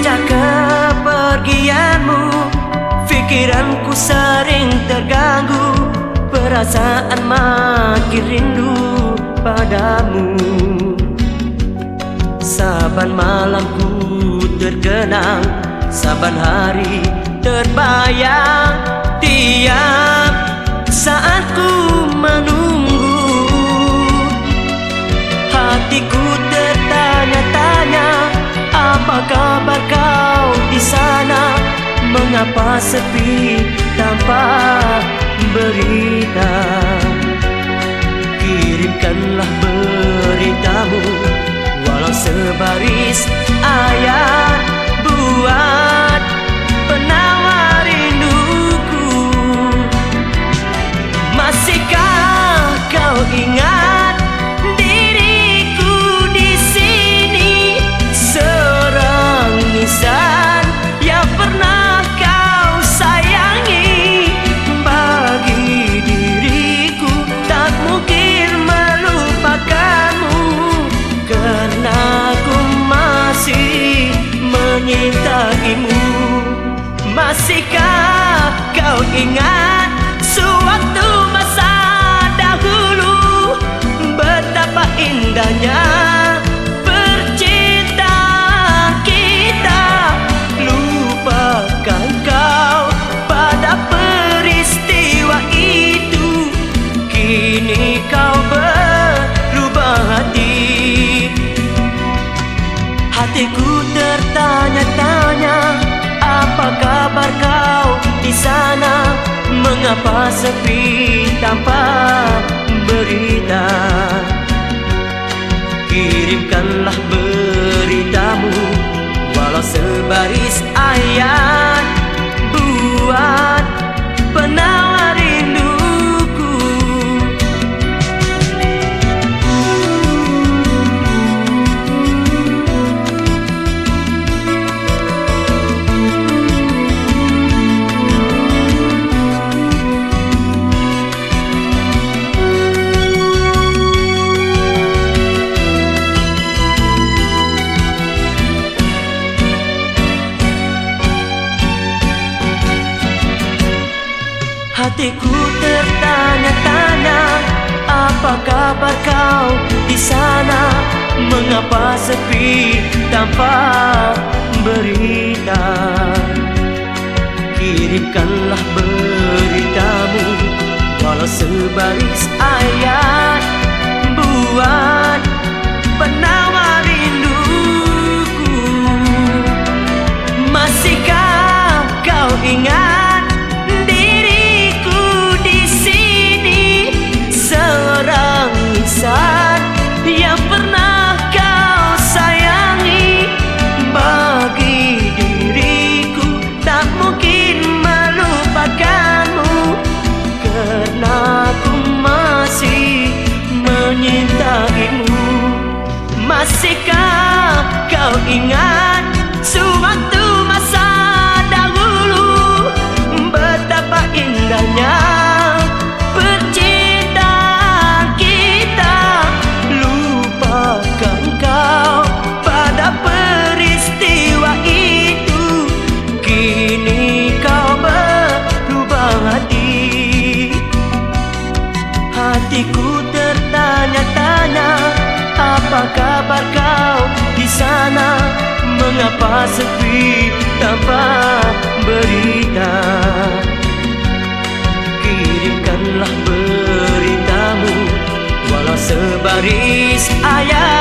Sejak kepergianmu. Fikiranku sering terganggu. Perasaan makin rindu padamu. Saban malamku terkenang. Saban hari terbayang. Tiap saat ku menunggu. Hatiku tertanya-tanya apa Mengapa sepi tanpa berita? Kirimkanlah beritamu Walau sebaris menyintaimu Masihkah kau ingat Suatu masa dahulu? Betapa indahnya sepi tanpa berita. Kirimkanlah beritamu Walau sebaris ayat Hatiku tertanya-tanya Apa kabar kau di sana? Mengapa sepi tanpa berita? Kirimkanlah beritamu Walau sebaris ayat Buat Masihkah kau ingat Sewaktu masa dahulu? Betapa indahnya Percintaan kita. Lupakan kau pada peristiwa itu. Kini apa kabar kau di sana? Mengapa sepi tanpa berita? Kirimkanlah beritamu walau sebaris ayat.